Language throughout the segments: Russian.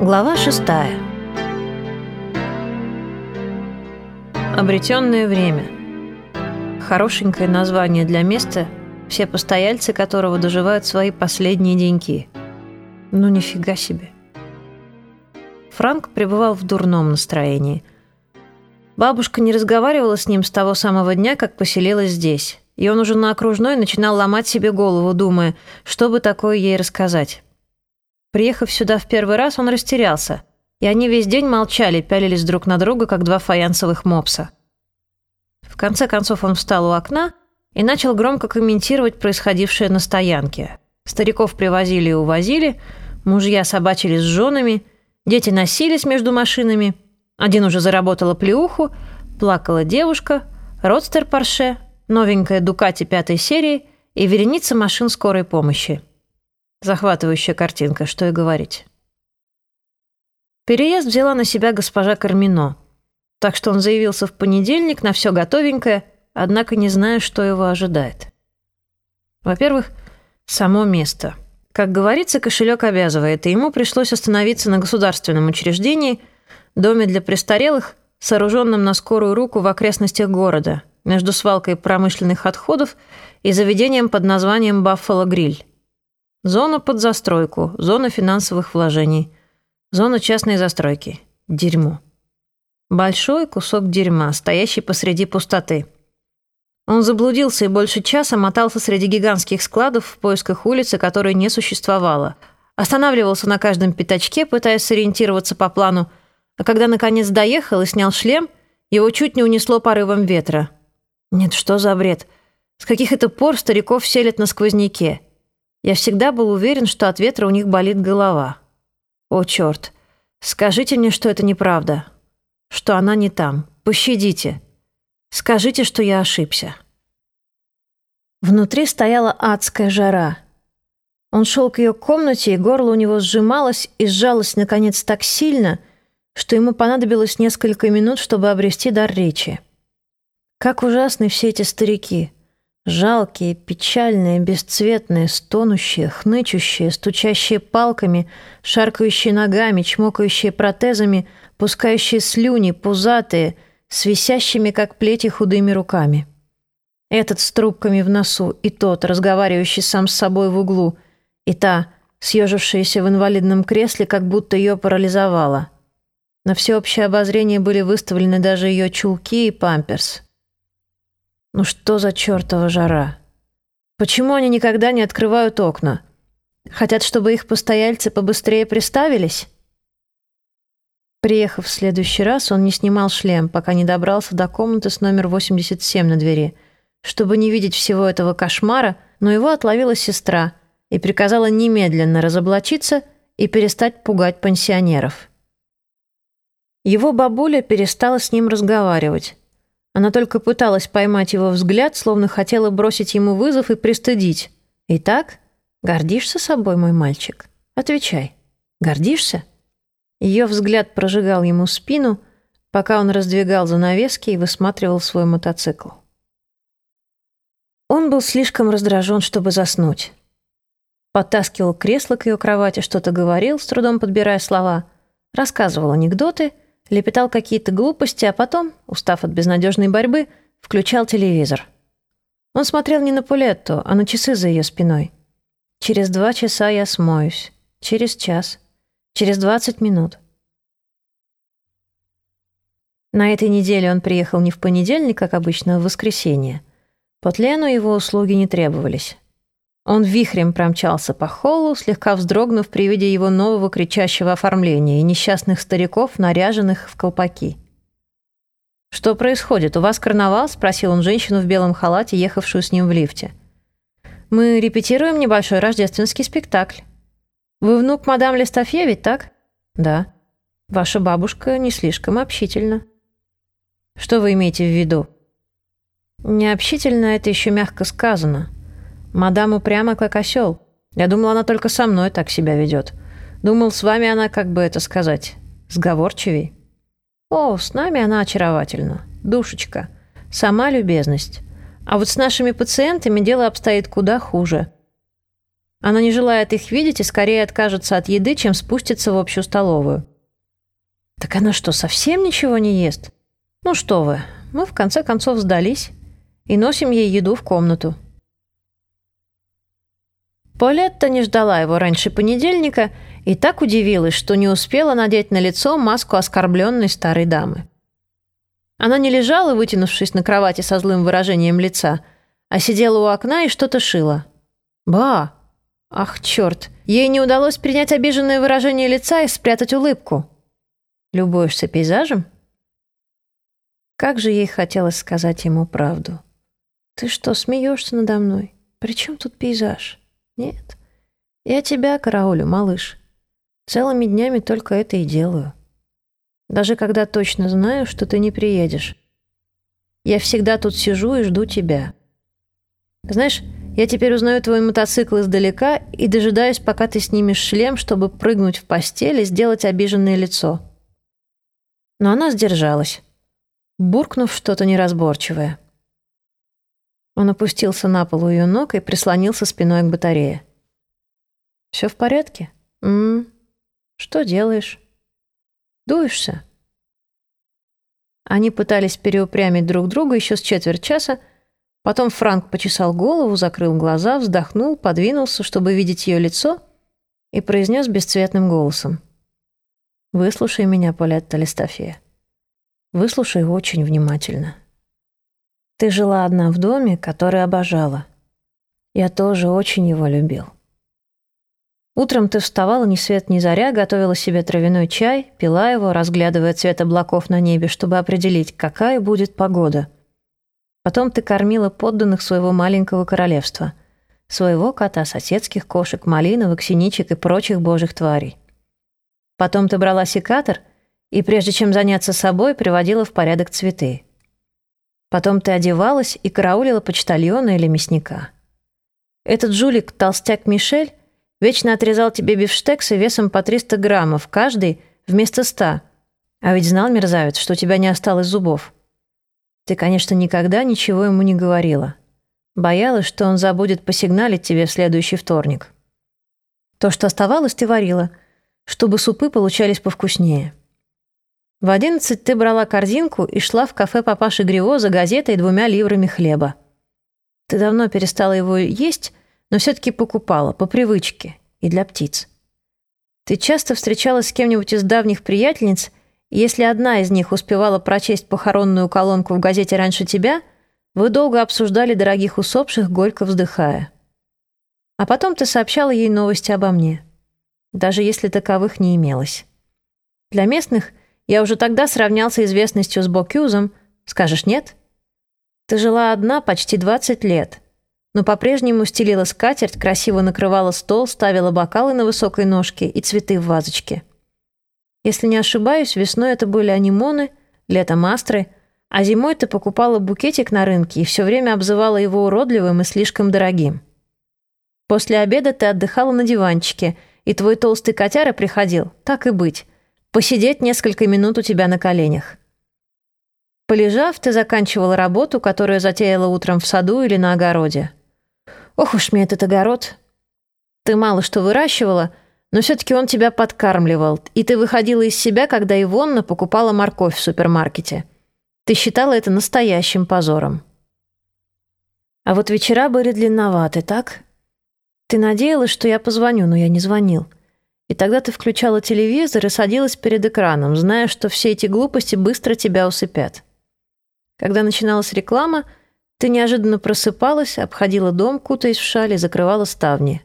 Глава шестая. Обретенное время. Хорошенькое название для места, все постояльцы которого доживают свои последние деньки. Ну нифига себе. Франк пребывал в дурном настроении. Бабушка не разговаривала с ним с того самого дня, как поселилась здесь, и он уже на окружной начинал ломать себе голову, думая, что бы такое ей рассказать. Приехав сюда в первый раз, он растерялся, и они весь день молчали, пялились друг на друга, как два фаянсовых мопса. В конце концов он встал у окна и начал громко комментировать происходившее на стоянке. Стариков привозили и увозили, мужья собачились с женами, дети носились между машинами – один уже заработала плеуху, плакала девушка, родстер Порше, новенькая Дукати пятой серии и вереница машин скорой помощи. Захватывающая картинка, что и говорить. Переезд взяла на себя госпожа Кармино, так что он заявился в понедельник на все готовенькое, однако не зная, что его ожидает. Во-первых, само место. Как говорится, кошелек обязывает, и ему пришлось остановиться на государственном учреждении – доме для престарелых, сооруженном на скорую руку в окрестностях города, между свалкой промышленных отходов и заведением под названием «Баффало Гриль». Зона под застройку, зона финансовых вложений, зона частной застройки. Дерьмо. Большой кусок дерьма, стоящий посреди пустоты. Он заблудился и больше часа мотался среди гигантских складов в поисках улицы, которой не существовало. Останавливался на каждом пятачке, пытаясь сориентироваться по плану, а когда наконец доехал и снял шлем, его чуть не унесло порывом ветра. Нет, что за бред? С каких это пор стариков селят на сквозняке? Я всегда был уверен, что от ветра у них болит голова. О, черт! Скажите мне, что это неправда. Что она не там. Пощадите. Скажите, что я ошибся. Внутри стояла адская жара. Он шел к ее комнате, и горло у него сжималось и сжалось, наконец, так сильно — что ему понадобилось несколько минут, чтобы обрести дар речи. Как ужасны все эти старики. Жалкие, печальные, бесцветные, стонущие, хнычущие, стучащие палками, шаркающие ногами, чмокающие протезами, пускающие слюни, пузатые, с висящими, как плети, худыми руками. Этот с трубками в носу, и тот, разговаривающий сам с собой в углу, и та, съежившаяся в инвалидном кресле, как будто ее парализовала — на всеобщее обозрение были выставлены даже ее чулки и памперс. Ну что за чертова жара? Почему они никогда не открывают окна? Хотят, чтобы их постояльцы побыстрее приставились? Приехав в следующий раз, он не снимал шлем, пока не добрался до комнаты с номер 87 на двери. Чтобы не видеть всего этого кошмара, но его отловила сестра и приказала немедленно разоблачиться и перестать пугать пенсионеров. Его бабуля перестала с ним разговаривать. Она только пыталась поймать его взгляд, словно хотела бросить ему вызов и пристыдить. «Итак, гордишься собой, мой мальчик? Отвечай. Гордишься?» Ее взгляд прожигал ему спину, пока он раздвигал занавески и высматривал свой мотоцикл. Он был слишком раздражен, чтобы заснуть. Подтаскивал кресло к ее кровати, что-то говорил, с трудом подбирая слова, рассказывал анекдоты — лепетал какие-то глупости, а потом, устав от безнадежной борьбы, включал телевизор. Он смотрел не на Пулетту, а на часы за ее спиной. «Через два часа я смоюсь. Через час. Через двадцать минут». На этой неделе он приехал не в понедельник, как обычно, а в воскресенье. По Тлену его услуги не требовались. Он вихрем промчался по холлу, слегка вздрогнув при виде его нового кричащего оформления и несчастных стариков, наряженных в колпаки. «Что происходит? У вас карнавал?» — спросил он женщину в белом халате, ехавшую с ним в лифте. «Мы репетируем небольшой рождественский спектакль. Вы внук мадам Лестафье, ведь так?» «Да». «Ваша бабушка не слишком общительна». «Что вы имеете в виду?» «Необщительно — это еще мягко сказано». Мадам упряма, как осел. Я думал, она только со мной так себя ведет. Думал, с вами она, как бы это сказать, сговорчивей. О, с нами она очаровательна. Душечка. Сама любезность. А вот с нашими пациентами дело обстоит куда хуже. Она не желает их видеть и скорее откажется от еды, чем спустится в общую столовую. Так она что, совсем ничего не ест? Ну что вы, мы в конце концов сдались и носим ей еду в комнату. Полетта не ждала его раньше понедельника и так удивилась, что не успела надеть на лицо маску оскорбленной старой дамы. Она не лежала, вытянувшись на кровати со злым выражением лица, а сидела у окна и что-то шила. «Ба! Ах, черт! Ей не удалось принять обиженное выражение лица и спрятать улыбку. Любуешься пейзажем?» Как же ей хотелось сказать ему правду. «Ты что, смеешься надо мной? При чем тут пейзаж?» Нет. Я тебя караулю, малыш. Целыми днями только это и делаю. Даже когда точно знаю, что ты не приедешь. Я всегда тут сижу и жду тебя. Знаешь, я теперь узнаю твой мотоцикл издалека и дожидаюсь, пока ты снимешь шлем, чтобы прыгнуть в постель и сделать обиженное лицо. Но она сдержалась, буркнув что-то неразборчивое. Он опустился на пол у ее ног и прислонился спиной к батарее. «Все в порядке? М -м. Что делаешь? Дуешься?» Они пытались переупрямить друг друга еще с четверть часа, потом Франк почесал голову, закрыл глаза, вздохнул, подвинулся, чтобы видеть ее лицо, и произнес бесцветным голосом. «Выслушай меня, Полетта Листафия. Выслушай очень внимательно». Ты жила одна в доме, который обожала. Я тоже очень его любил. Утром ты вставала ни свет ни заря, готовила себе травяной чай, пила его, разглядывая цвет облаков на небе, чтобы определить, какая будет погода. Потом ты кормила подданных своего маленького королевства, своего кота, соседских кошек, малиновок, синичек и прочих божьих тварей. Потом ты брала секатор и, прежде чем заняться собой, приводила в порядок цветы. Потом ты одевалась и караулила почтальона или мясника. Этот жулик, толстяк Мишель, вечно отрезал тебе бифштексы весом по 300 граммов, каждый вместо 100. А ведь знал мерзавец, что у тебя не осталось зубов. Ты, конечно, никогда ничего ему не говорила. Боялась, что он забудет посигналить тебе в следующий вторник. То, что оставалось, ты варила, чтобы супы получались повкуснее. В одиннадцать ты брала корзинку и шла в кафе папаши Гриво за газетой и двумя ливрами хлеба. Ты давно перестала его есть, но все-таки покупала, по привычке, и для птиц. Ты часто встречалась с кем-нибудь из давних приятельниц, и если одна из них успевала прочесть похоронную колонку в газете раньше тебя, вы долго обсуждали дорогих усопших, горько вздыхая. А потом ты сообщала ей новости обо мне, даже если таковых не имелось. Для местных я уже тогда сравнялся известностью с Бокюзом. Скажешь нет? Ты жила одна почти 20 лет, но по-прежнему стелила скатерть, красиво накрывала стол, ставила бокалы на высокой ножке и цветы в вазочке. Если не ошибаюсь, весной это были анимоны, летом астры, а зимой ты покупала букетик на рынке и все время обзывала его уродливым и слишком дорогим. После обеда ты отдыхала на диванчике, и твой толстый котяра приходил, так и быть, посидеть несколько минут у тебя на коленях. Полежав, ты заканчивала работу, которую затеяла утром в саду или на огороде. Ох уж мне этот огород. Ты мало что выращивала, но все-таки он тебя подкармливал, и ты выходила из себя, когда Ивонна покупала морковь в супермаркете. Ты считала это настоящим позором. А вот вечера были длинноваты, так? Ты надеялась, что я позвоню, но я не звонил. И тогда ты включала телевизор и садилась перед экраном, зная, что все эти глупости быстро тебя усыпят. Когда начиналась реклама, ты неожиданно просыпалась, обходила дом, кутаясь в шале, закрывала ставни.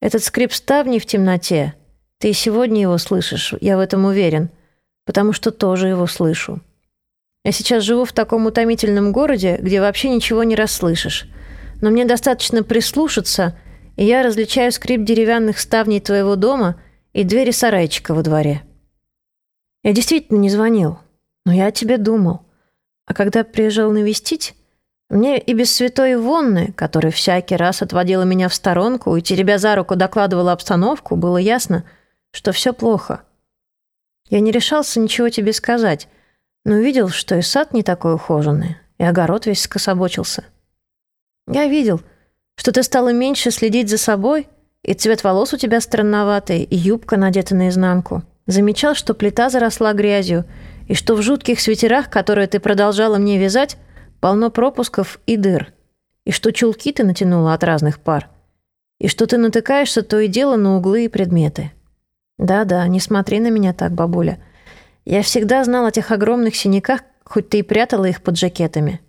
Этот скрип ставней в темноте, ты и сегодня его слышишь, я в этом уверен, потому что тоже его слышу. Я сейчас живу в таком утомительном городе, где вообще ничего не расслышишь. Но мне достаточно прислушаться — и я различаю скрип деревянных ставней твоего дома и двери сарайчика во дворе. Я действительно не звонил, но я о тебе думал. А когда приезжал навестить, мне и без святой Ивонны, которая всякий раз отводила меня в сторонку и, теребя за руку, докладывала обстановку, было ясно, что все плохо. Я не решался ничего тебе сказать, но видел, что и сад не такой ухоженный, и огород весь скособочился. Я видел — Что ты стала меньше следить за собой, и цвет волос у тебя странноватый, и юбка надета наизнанку. Замечал, что плита заросла грязью, и что в жутких свитерах, которые ты продолжала мне вязать, полно пропусков и дыр, и что чулки ты натянула от разных пар, и что ты натыкаешься то и дело на углы и предметы. Да-да, не смотри на меня так, бабуля. Я всегда знал о тех огромных синяках, хоть ты и прятала их под жакетами.